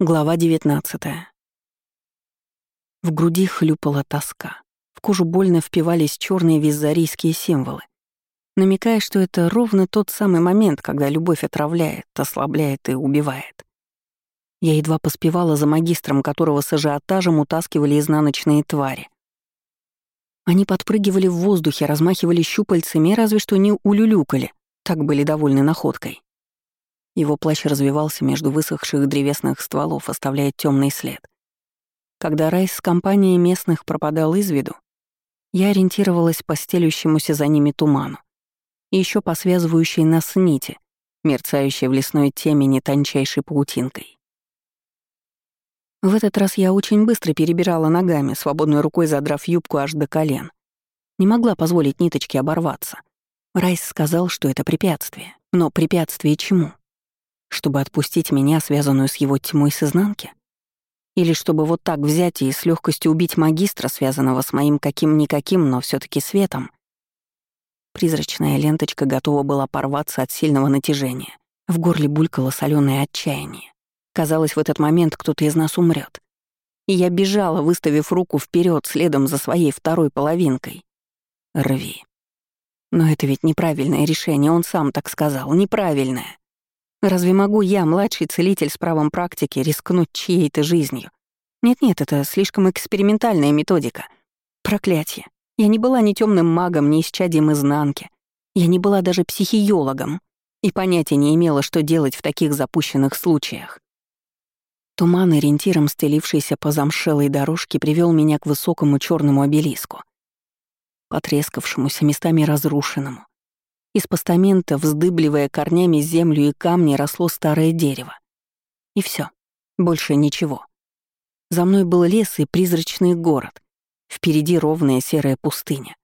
Глава 19 В груди хлюпала тоска. В кожу больно впивались черные визарийские символы, намекая, что это ровно тот самый момент, когда любовь отравляет, ослабляет и убивает. Я едва поспевала за магистром, которого с ажиотажем утаскивали изнаночные твари. Они подпрыгивали в воздухе, размахивали щупальцами разве что не улюлюкали, так были довольны находкой. Его плащ развивался между высохших древесных стволов, оставляя темный след. Когда Райс с компанией местных пропадал из виду, я ориентировалась по стелющемуся за ними туману и еще по связывающей нас нити, мерцающей в лесной темени тончайшей паутинкой. В этот раз я очень быстро перебирала ногами, свободной рукой задрав юбку аж до колен. Не могла позволить ниточке оборваться. Райс сказал, что это препятствие. Но препятствие чему? Чтобы отпустить меня, связанную с его тьмой с изнанки? Или чтобы вот так взять и с легкостью убить магистра, связанного с моим каким-никаким, но все таки светом? Призрачная ленточка готова была порваться от сильного натяжения. В горле булькало соленое отчаяние. Казалось, в этот момент кто-то из нас умрет. И я бежала, выставив руку вперед следом за своей второй половинкой. Рви. Но это ведь неправильное решение, он сам так сказал, неправильное. Разве могу я, младший целитель с правом практики, рискнуть чьей-то жизнью? Нет-нет, это слишком экспериментальная методика. Проклятие. Я не была ни темным магом, ни исчадием изнанки. Я не была даже психиологом и понятия не имела, что делать в таких запущенных случаях. Туман, ориентиром стелившийся по замшелой дорожке, привел меня к высокому черному обелиску, потрескавшемуся, местами разрушенному, из постамента, вздыбливая корнями землю и камни, росло старое дерево. И все, больше ничего. За мной был лес и призрачный город. Впереди ровная серая пустыня.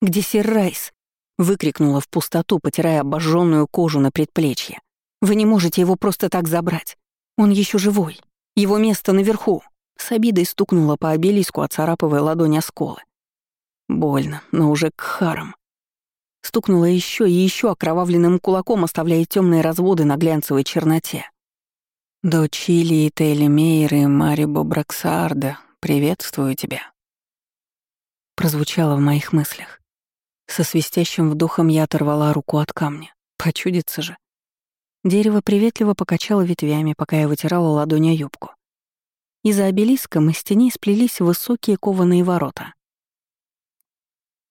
«Где Серрайс?» — выкрикнула в пустоту, потирая обожженную кожу на предплечье. «Вы не можете его просто так забрать. Он еще живой. Его место наверху». С обидой стукнула по обелиску, оцарапывая ладонь осколы. Больно, но уже к харам. Стукнула еще и еще окровавленным кулаком, оставляя темные разводы на глянцевой черноте. «Дочь Илии Тейлемейр и Марибо Браксаарда, приветствую тебя», прозвучало в моих мыслях. Со свистящим вдохом я оторвала руку от камня. Почудится же. Дерево приветливо покачало ветвями, пока я вытирала ладонь о юбку. Из-за обелиска из теней сплелись высокие кованые ворота.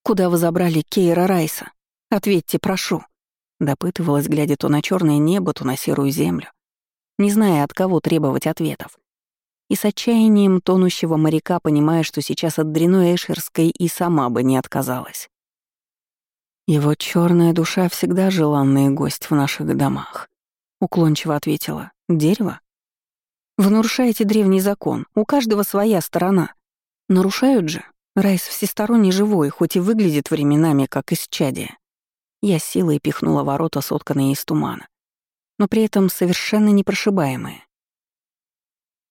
«Куда вы забрали Кейра Райса?» Ответьте, прошу. Допытывалась, глядя то на черное небо, то на серую землю, не зная, от кого требовать ответов. И с отчаянием тонущего моряка, понимая, что сейчас от дряной Эшерской и сама бы не отказалась. Его черная душа всегда желанный гость в наших домах. Уклончиво ответила. Дерево? Вы нарушаете древний закон. У каждого своя сторона. Нарушают же. Райс всесторонне живой, хоть и выглядит временами как исчадие. Я силой пихнула ворота, сотканные из тумана, но при этом совершенно непрошибаемые.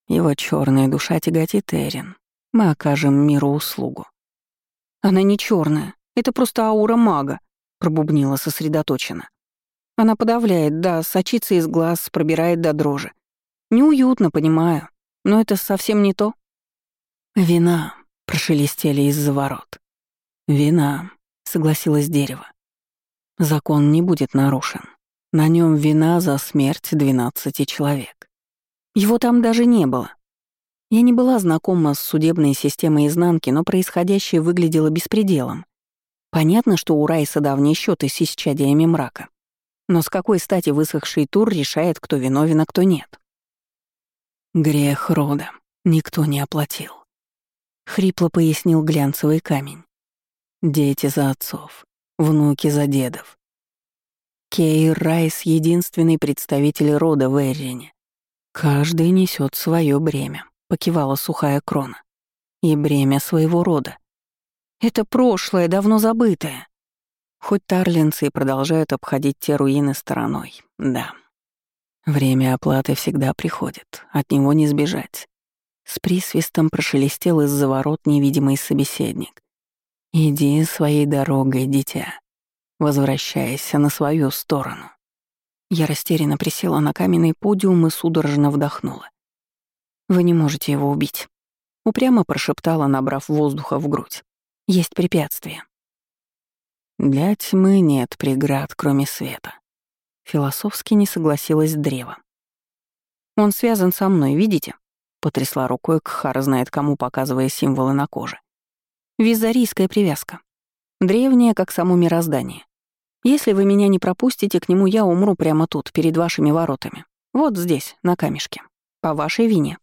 Его черная душа тяготит Эрин. Мы окажем миру услугу. Она не черная, это просто аура мага, пробубнила сосредоточенно. Она подавляет, да, сочится из глаз, пробирает до дрожи. Неуютно, понимаю, но это совсем не то. Вина, прошелестели из-за ворот. Вина, согласилось дерево. Закон не будет нарушен. На нем вина за смерть двенадцати человек. Его там даже не было. Я не была знакома с судебной системой изнанки, но происходящее выглядело беспределом. Понятно, что у Райса давние счеты с исчадиями мрака. Но с какой стати высохший тур решает, кто виновен, а кто нет? Грех рода. Никто не оплатил. Хрипло пояснил глянцевый камень. Дети за отцов, внуки за дедов. Кейр Райс — единственный представитель рода в Эррине. Каждый несет свое бремя, покивала сухая крона. И бремя своего рода. Это прошлое, давно забытое. Хоть тарлинцы и продолжают обходить те руины стороной, да. Время оплаты всегда приходит, от него не сбежать. С присвистом прошелестел из-за ворот невидимый собеседник. «Иди своей дорогой, дитя. Возвращайся на свою сторону». Я растерянно присела на каменный подиум и судорожно вдохнула. «Вы не можете его убить», — упрямо прошептала, набрав воздуха в грудь. «Есть препятствие». «Для тьмы нет преград, кроме света», — философски не согласилась древо. «Он связан со мной, видите?» — потрясла рукой Кхара знает кому, показывая символы на коже. «Визарийская привязка. Древняя, как само мироздание. Если вы меня не пропустите к нему, я умру прямо тут, перед вашими воротами. Вот здесь, на камешке. По вашей вине».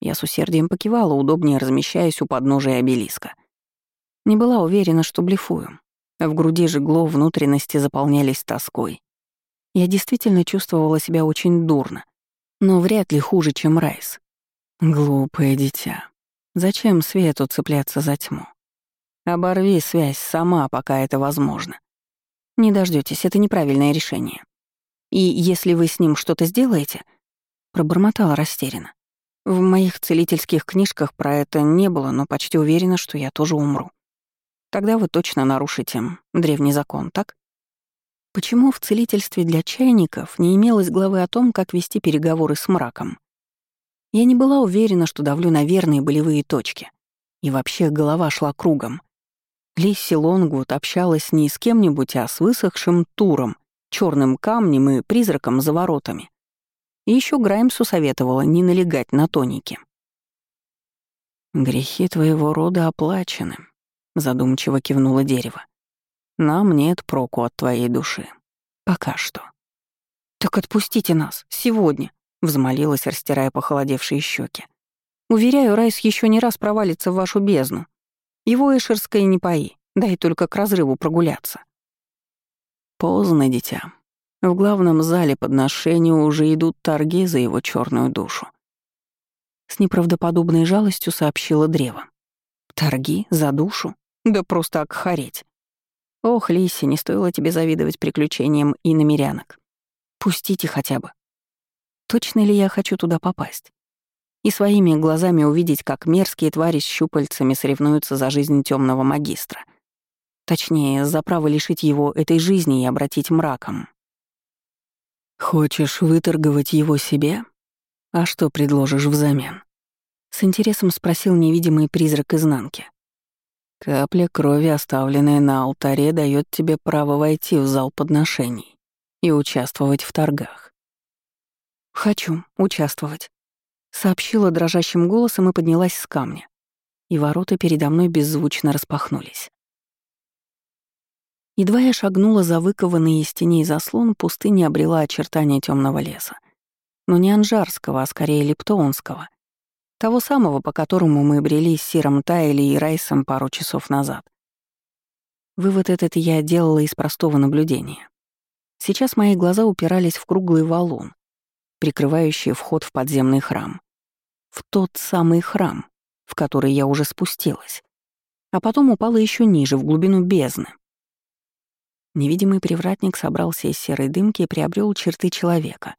Я с усердием покивала, удобнее размещаясь у подножия обелиска. Не была уверена, что блефую. В груди жгло, внутренности заполнялись тоской. Я действительно чувствовала себя очень дурно, но вряд ли хуже, чем Райс. Глупое дитя. Зачем свету цепляться за тьму? Оборви связь сама, пока это возможно. Не дождётесь, это неправильное решение. И если вы с ним что-то сделаете, пробормотала растерянно. В моих целительских книжках про это не было, но почти уверена, что я тоже умру. Тогда вы точно нарушите древний закон, так? Почему в целительстве для чайников не имелось главы о том, как вести переговоры с мраком? Я не была уверена, что давлю на верные болевые точки. И вообще голова шла кругом. Лисси Лонгвуд общалась не с кем-нибудь, а с высохшим туром, черным камнем и призраком за воротами. И еще Граймсу советовала не налегать на тоники. «Грехи твоего рода оплачены», — задумчиво кивнуло дерево. «Нам нет проку от твоей души. Пока что». «Так отпустите нас, сегодня», — взмолилась, растирая похолодевшие щеки. «Уверяю, Райс еще не раз провалится в вашу бездну. Его эшерское не пои, дай только к разрыву прогуляться. Поздно, дитя. В главном зале подношению уже идут торги за его черную душу. С неправдоподобной жалостью сообщила древо. Торги за душу? Да просто окхареть. Ох, Лиси, не стоило тебе завидовать приключениям и намерянок. Пустите хотя бы. Точно ли я хочу туда попасть? и своими глазами увидеть, как мерзкие твари с щупальцами соревнуются за жизнь темного магистра. Точнее, за право лишить его этой жизни и обратить мраком. «Хочешь выторговать его себе? А что предложишь взамен?» С интересом спросил невидимый призрак изнанки. «Капля крови, оставленная на алтаре, дает тебе право войти в зал подношений и участвовать в торгах». «Хочу участвовать», Сообщила дрожащим голосом и поднялась с камня. И ворота передо мной беззвучно распахнулись. Едва я шагнула за выкованный из теней заслон, пустыня обрела очертания темного леса. Но не анжарского, а скорее лептоонского. Того самого, по которому мы брели с Сиром Тайли и Райсом пару часов назад. Вывод этот я делала из простого наблюдения. Сейчас мои глаза упирались в круглый валун, прикрывающие вход в подземный храм. В тот самый храм, в который я уже спустилась. А потом упала еще ниже, в глубину бездны. Невидимый привратник собрался из серой дымки и приобрел черты человека.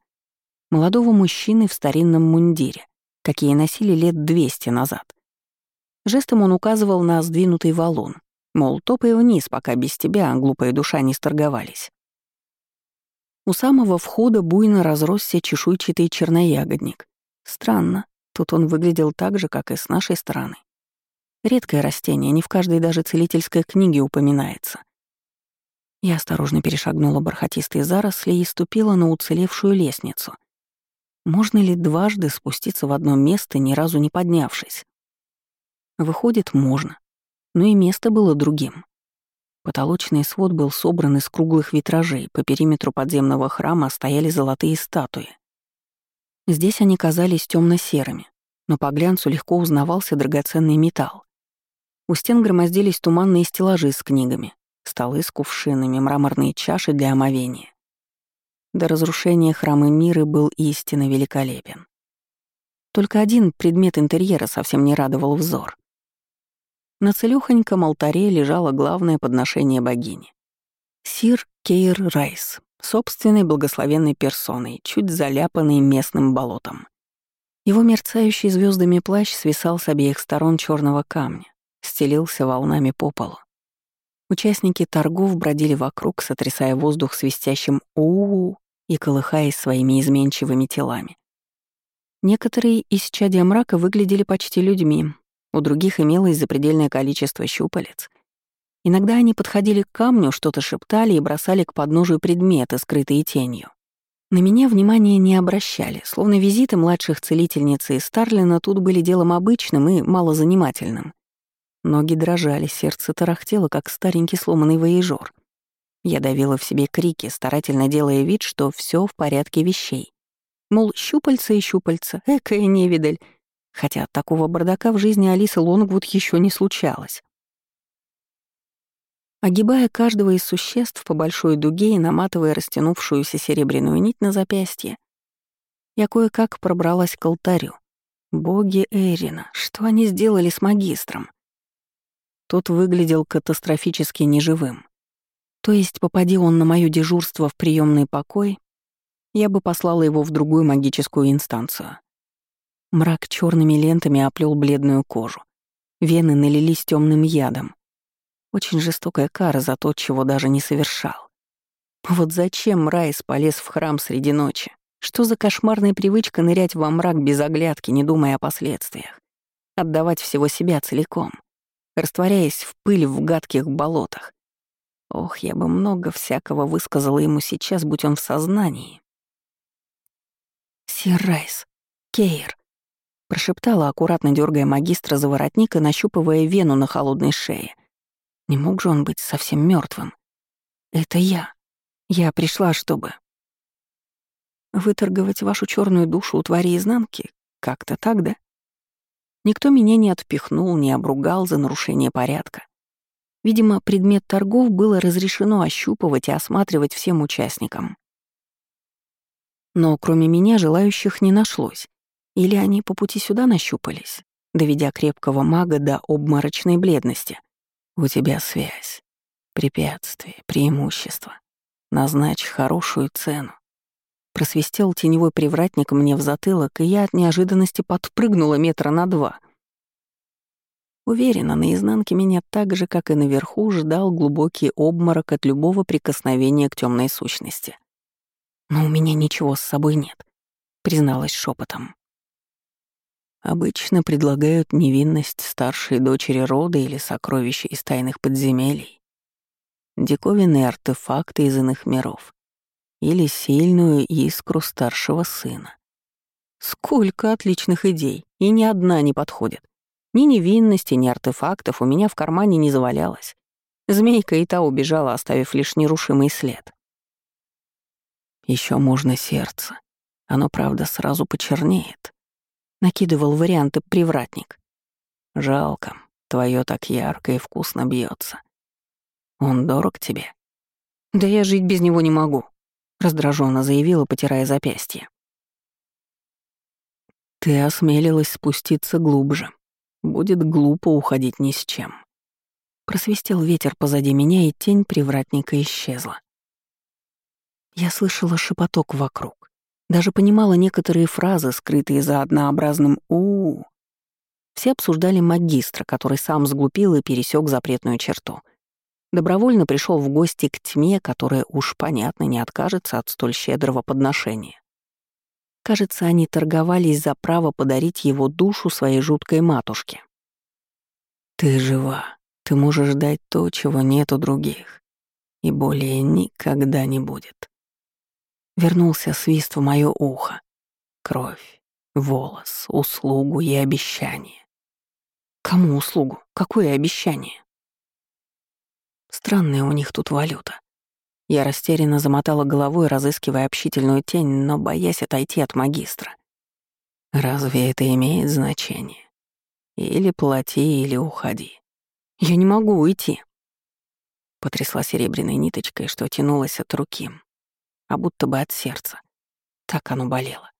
Молодого мужчины в старинном мундире, какие носили лет двести назад. Жестом он указывал на сдвинутый валун, мол, топай вниз, пока без тебя, глупая душа, не сторговались. У самого входа буйно разросся чешуйчатый черноягодник. Странно, тут он выглядел так же, как и с нашей стороны. Редкое растение, не в каждой даже целительской книге упоминается. Я осторожно перешагнула бархатистые заросли и ступила на уцелевшую лестницу. Можно ли дважды спуститься в одно место, ни разу не поднявшись? Выходит, можно. Но и место было другим. Потолочный свод был собран из круглых витражей, по периметру подземного храма стояли золотые статуи. Здесь они казались темно серыми но по глянцу легко узнавался драгоценный металл. У стен громоздились туманные стеллажи с книгами, столы с кувшинами, мраморные чаши для омовения. До разрушения храма мира был истинно великолепен. Только один предмет интерьера совсем не радовал взор. На целёхоньком алтаре лежало главное подношение богини. Сир Кейр Райс, собственной благословенной персоной, чуть заляпанный местным болотом. Его мерцающий звездами плащ свисал с обеих сторон черного камня, стелился волнами по полу. Участники торгов бродили вокруг, сотрясая воздух свистящим у, -у, -у и колыхаясь своими изменчивыми телами. Некоторые из чадия мрака выглядели почти людьми, у других имелось запредельное количество щупалец. Иногда они подходили к камню, что-то шептали и бросали к подножию предметы, скрытые тенью. На меня внимания не обращали, словно визиты младших целительницы и Старлина тут были делом обычным и малозанимательным. Ноги дрожали, сердце тарахтело, как старенький сломанный воежор. Я давила в себе крики, старательно делая вид, что все в порядке вещей. Мол, щупальца и щупальца, экая невидаль. Хотя такого бардака в жизни Алисы Лонгвуд еще не случалось. Огибая каждого из существ по большой дуге и наматывая растянувшуюся серебряную нить на запястье, я кое-как пробралась к алтарю. Боги Эрина, что они сделали с магистром? Тот выглядел катастрофически неживым. То есть, попади он на моё дежурство в приемный покой, я бы послала его в другую магическую инстанцию. Мрак черными лентами оплел бледную кожу. Вены налились темным ядом. Очень жестокая кара за то, чего даже не совершал. Вот зачем Райс полез в храм среди ночи? Что за кошмарная привычка нырять во мрак без оглядки, не думая о последствиях? Отдавать всего себя целиком, растворяясь в пыль в гадких болотах. Ох, я бы много всякого высказала ему сейчас, будь он в сознании. «Сир Райс, Кейр», — прошептала, аккуратно дергая магистра за воротник и нащупывая вену на холодной шее. Не мог же он быть совсем мертвым. Это я. Я пришла, чтобы... Выторговать вашу черную душу у твари изнанки? Как-то так, да? Никто меня не отпихнул, не обругал за нарушение порядка. Видимо, предмет торгов было разрешено ощупывать и осматривать всем участникам. Но кроме меня желающих не нашлось. Или они по пути сюда нащупались, доведя крепкого мага до обморочной бледности. У тебя связь, препятствие, преимущество. Назначь хорошую цену. Просвистел теневой привратник мне в затылок, и я от неожиданности подпрыгнула метра на два. Уверена, на изнанке меня так же, как и наверху, ждал глубокий обморок от любого прикосновения к темной сущности. Но у меня ничего с собой нет, призналась шепотом. Обычно предлагают невинность старшей дочери рода или сокровища из тайных подземелий, диковинные артефакты из иных миров или сильную искру старшего сына. Сколько отличных идей, и ни одна не подходит. Ни невинности, ни артефактов у меня в кармане не завалялось. Змейка и та убежала, оставив лишь нерушимый след. Еще можно сердце. Оно, правда, сразу почернеет, Накидывал варианты привратник. Жалко, твое так ярко и вкусно бьется. Он дорог тебе? Да я жить без него не могу, раздраженно заявила, потирая запястье. Ты осмелилась спуститься глубже. Будет глупо уходить ни с чем. Просвистел ветер позади меня, и тень привратника исчезла. Я слышала шепоток вокруг. Даже понимала некоторые фразы, скрытые за однообразным у, -у, -у. Все обсуждали магистра, который сам сглупил и пересек запретную черту. Добровольно пришел в гости к тьме, которая уж понятно не откажется от столь щедрого подношения. Кажется, они торговались за право подарить его душу своей жуткой матушке. «Ты жива. Ты можешь дать то, чего нет у других. И более никогда не будет», Вернулся свист в моё ухо. Кровь, волос, услугу и обещание. Кому услугу? Какое обещание? Странная у них тут валюта. Я растерянно замотала головой, разыскивая общительную тень, но боясь отойти от магистра. Разве это имеет значение? Или плати, или уходи. Я не могу уйти. Потрясла серебряной ниточкой, что тянулась от руки, а будто бы от сердца. Так оно болело.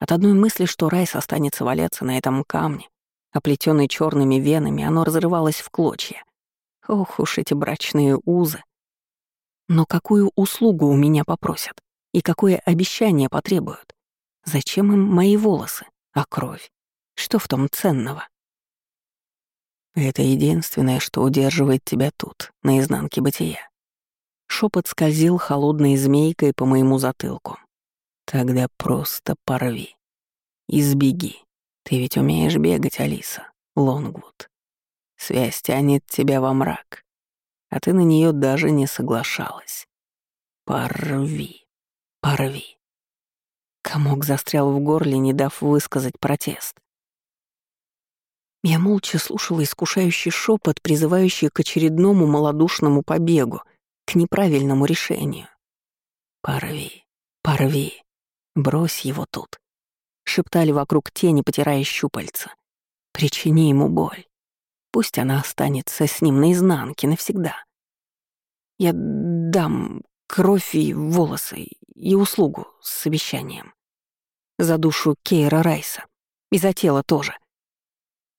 От одной мысли, что Райс останется валяться на этом камне, оплетенный черными венами, оно разрывалось в клочья. Ох уж эти брачные узы. Но какую услугу у меня попросят? И какое обещание потребуют? Зачем им мои волосы? А кровь? Что в том ценного? Это единственное, что удерживает тебя тут, на изнанке бытия. Шепот скользил холодной змейкой по моему затылку. Тогда просто порви. Избеги. Ты ведь умеешь бегать, Алиса, Лонгвуд. Связь тянет тебя во мрак, а ты на нее даже не соглашалась. Порви, порви. Комок застрял в горле, не дав высказать протест. Я молча слушала искушающий шепот, призывающий к очередному малодушному побегу, к неправильному решению. «Порви, порви, брось его тут», — шептали вокруг тени, потирая щупальца. «Причини ему боль. Пусть она останется с ним наизнанке навсегда. Я дам кровь и волосы, и услугу с обещанием. За душу Кейра Райса. И за тело тоже.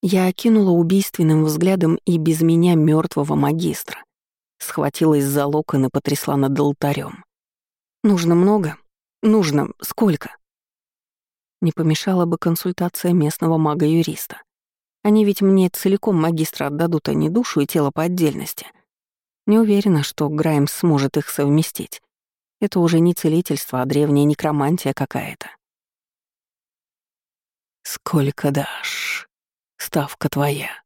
Я окинула убийственным взглядом и без меня мертвого магистра. Схватилась за локон и потрясла над алтарем. «Нужно много? Нужно сколько?» Не помешала бы консультация местного мага-юриста. Они ведь мне целиком магистра отдадут, а не душу и тело по отдельности. Не уверена, что Граймс сможет их совместить. Это уже не целительство, а древняя некромантия какая-то. «Сколько дашь?» Ставка твоя.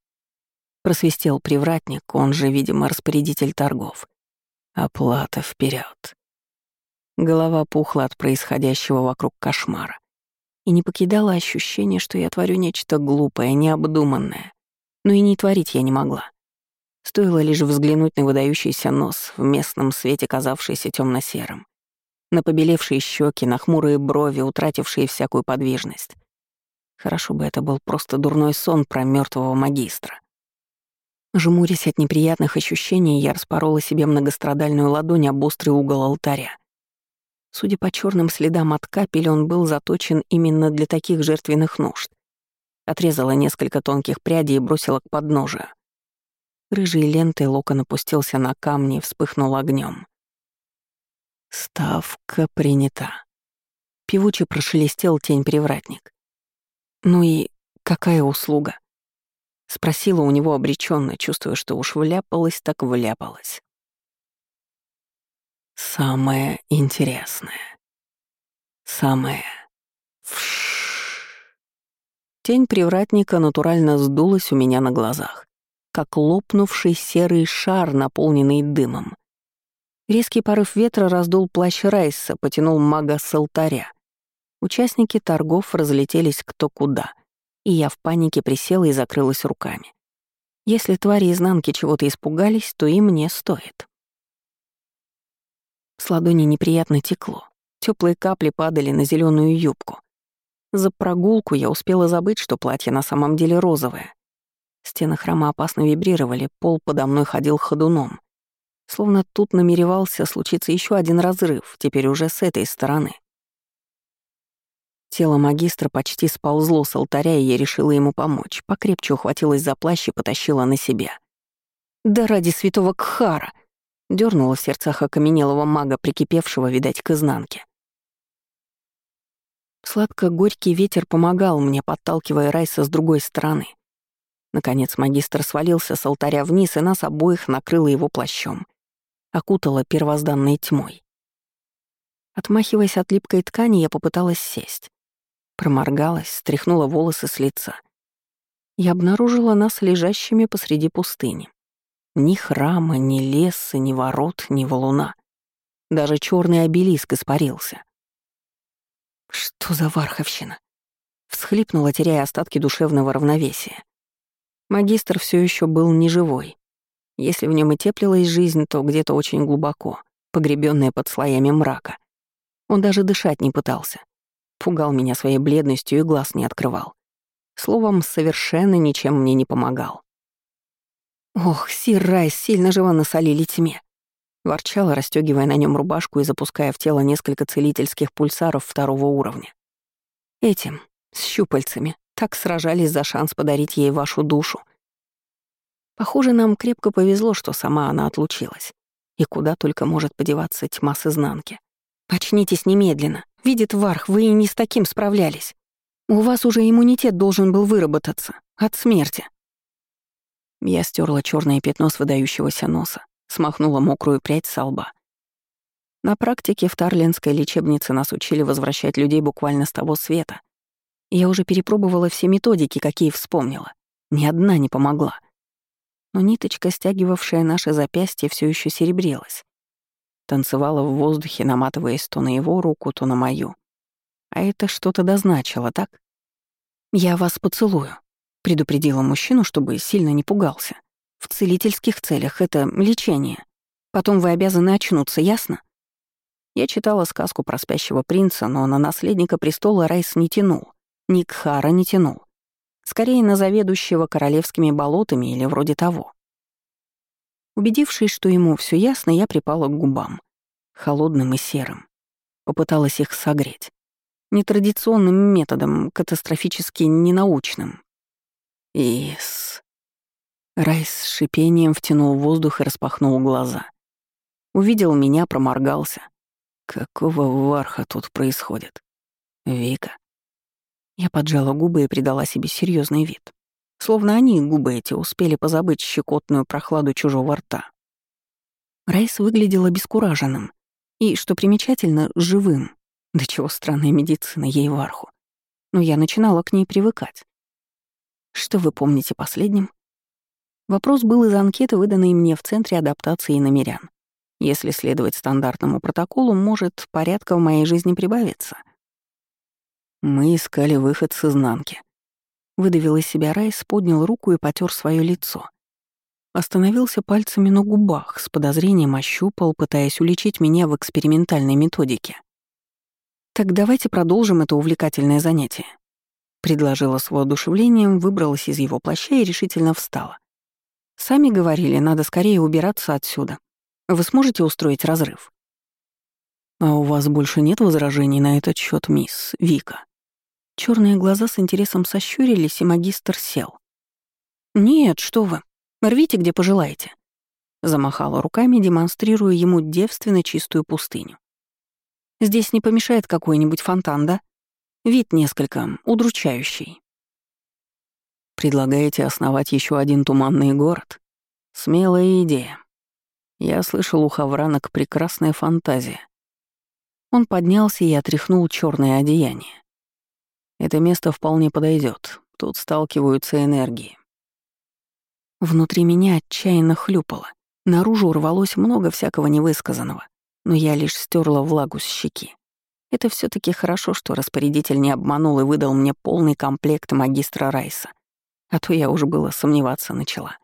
Просвистел привратник, он же, видимо, распорядитель торгов. Оплата вперед. Голова пухла от происходящего вокруг кошмара. И не покидало ощущение, что я творю нечто глупое, необдуманное. Но и не творить я не могла. Стоило лишь взглянуть на выдающийся нос, в местном свете казавшийся темно серым на побелевшие щеки, на хмурые брови, утратившие всякую подвижность. Хорошо бы это был просто дурной сон про мертвого магистра. Жмурясь от неприятных ощущений, я распорола себе многострадальную ладонь об острый угол алтаря. Судя по черным следам от капель, он был заточен именно для таких жертвенных нужд. Отрезала несколько тонких прядей и бросила к подножию. Рыжей лентой локон опустился на камни и вспыхнул огнем. Ставка принята. Певуче прошелестел тень-привратник. «Ну и какая услуга?» Спросила у него обреченно, чувствуя, что уж вляпалась, так вляпалась. «Самое интересное. Самое... Фш. Тень привратника натурально сдулась у меня на глазах, как лопнувший серый шар, наполненный дымом. Резкий порыв ветра раздул плащ Райса, потянул мага с алтаря. Участники торгов разлетелись кто куда, и я в панике присела и закрылась руками. Если твари изнанки чего-то испугались, то и мне стоит. С ладони неприятно текло. Теплые капли падали на зеленую юбку. За прогулку я успела забыть, что платье на самом деле розовое. Стены храма опасно вибрировали, пол подо мной ходил ходуном. Словно тут намеревался случиться еще один разрыв, теперь уже с этой стороны. Тело магистра почти сползло с алтаря, и я решила ему помочь. Покрепче ухватилась за плащ и потащила на себя. «Да ради святого Кхара!» — дернула в сердцах окаменелого мага, прикипевшего, видать, к изнанке. Сладко-горький ветер помогал мне, подталкивая Райса с другой стороны. Наконец магистр свалился с алтаря вниз, и нас обоих накрыло его плащом. Окутало первозданной тьмой. Отмахиваясь от липкой ткани, я попыталась сесть. Проморгалась, стряхнула волосы с лица. Я обнаружила нас лежащими посреди пустыни. Ни храма, ни леса, ни ворот, ни валуна. Даже черный обелиск испарился. Что за варховщина? Всхлипнула, теряя остатки душевного равновесия. Магистр все еще был неживой. Если в нем и теплилась жизнь, то где-то очень глубоко, погребенная под слоями мрака. Он даже дышать не пытался. Пугал меня своей бледностью и глаз не открывал. Словом, совершенно ничем мне не помогал. «Ох, сир Райс сильно живо насолили тьме!» Ворчала, расстегивая на нем рубашку и запуская в тело несколько целительских пульсаров второго уровня. Этим, с щупальцами, так сражались за шанс подарить ей вашу душу. Похоже, нам крепко повезло, что сама она отлучилась. И куда только может подеваться тьма с изнанки. «Очнитесь немедленно. Видит Варх, вы и не с таким справлялись. У вас уже иммунитет должен был выработаться. От смерти». Я стерла черное пятно с выдающегося носа, смахнула мокрую прядь со лба. На практике в Тарлинской лечебнице нас учили возвращать людей буквально с того света. Я уже перепробовала все методики, какие вспомнила. Ни одна не помогла. Но ниточка, стягивавшая наше запястье, все еще серебрилась. Танцевала в воздухе, наматываясь то на его руку, то на мою. А это что-то дозначило, так? «Я вас поцелую», — предупредила мужчину, чтобы сильно не пугался. «В целительских целях это лечение. Потом вы обязаны очнуться, ясно?» Я читала сказку про спящего принца, но на наследника престола Райс не тянул. Никхара не тянул. Скорее, на заведующего королевскими болотами или вроде того. Убедившись, что ему все ясно, я припала к губам. Холодным и серым. Попыталась их согреть. Нетрадиционным методом, катастрофически ненаучным. Ис. Райс с шипением втянул воздух и распахнул глаза. Увидел меня, проморгался. Какого варха тут происходит? Вика. Я поджала губы и придала себе серьезный вид. Словно они, губы эти, успели позабыть щекотную прохладу чужого рта. Райс выглядел обескураженным и, что примечательно, живым. Да чего странная медицина ей варху. Но я начинала к ней привыкать. Что вы помните последним? Вопрос был из анкеты, выданной мне в Центре адаптации намерян. Если следовать стандартному протоколу, может, порядка в моей жизни прибавится. Мы искали выход с изнанки. Выдавил из себя Райс, поднял руку и потер свое лицо. Остановился пальцами на губах, с подозрением ощупал, пытаясь уличить меня в экспериментальной методике. «Так давайте продолжим это увлекательное занятие», — предложила с воодушевлением, выбралась из его плаща и решительно встала. «Сами говорили, надо скорее убираться отсюда. Вы сможете устроить разрыв?» «А у вас больше нет возражений на этот счет, мисс Вика?» Черные глаза с интересом сощурились, и магистр сел. «Нет, что вы. Рвите, где пожелаете». Замахала руками, демонстрируя ему девственно чистую пустыню. «Здесь не помешает какой-нибудь фонтан, да? Вид несколько удручающий». «Предлагаете основать еще один туманный город? Смелая идея», я слышал у хавранок прекрасная фантазия. Он поднялся и отряхнул черное одеяние. Это место вполне подойдет. Тут сталкиваются энергии. Внутри меня отчаянно хлюпало. Наружу рвалось много всякого невысказанного, но я лишь стерла влагу с щеки. Это все таки хорошо, что распорядитель не обманул и выдал мне полный комплект магистра Райса. А то я уже было сомневаться начала.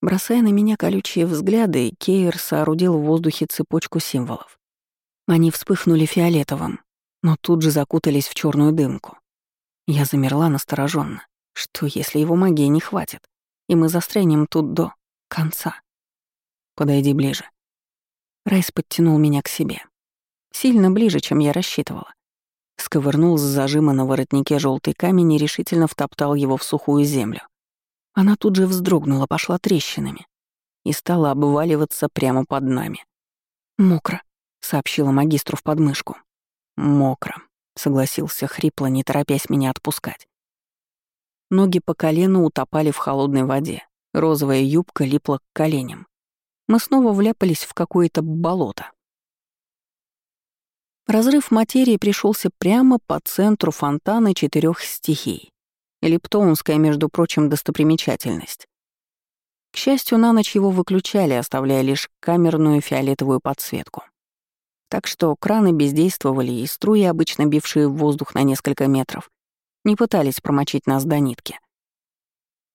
Бросая на меня колючие взгляды, Кейр соорудил в воздухе цепочку символов. Они вспыхнули фиолетовым, но тут же закутались в черную дымку. Я замерла настороженно. Что, если его магии не хватит, и мы застрянем тут до конца? Подойди ближе. Райс подтянул меня к себе. Сильно ближе, чем я рассчитывала. Сковырнул с зажима на воротнике желтый камень и решительно втоптал его в сухую землю. Она тут же вздрогнула, пошла трещинами и стала обваливаться прямо под нами. «Мокро», — сообщила магистру в подмышку. «Мокро», — согласился хрипло, не торопясь меня отпускать. Ноги по колену утопали в холодной воде, розовая юбка липла к коленям. Мы снова вляпались в какое-то болото. Разрыв материи пришелся прямо по центру фонтана четырех стихий. Лептоунская, между прочим, достопримечательность. К счастью, на ночь его выключали, оставляя лишь камерную фиолетовую подсветку. Так что краны бездействовали, и струи, обычно бившие в воздух на несколько метров, не пытались промочить нас до нитки.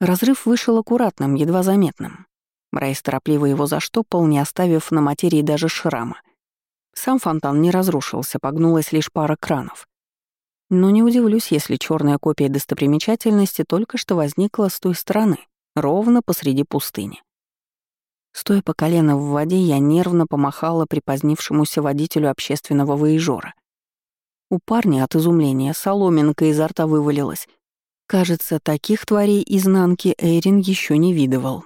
Разрыв вышел аккуратным, едва заметным. Брайс торопливо его заштопал, не оставив на материи даже шрама. Сам фонтан не разрушился, погнулась лишь пара кранов. Но не удивлюсь, если черная копия достопримечательности только что возникла с той стороны, ровно посреди пустыни. Стоя по колено в воде, я нервно помахала припозднившемуся водителю общественного выезжора. У парня от изумления соломинка изо рта вывалилась. Кажется, таких тварей изнанки Эйрин еще не видывал.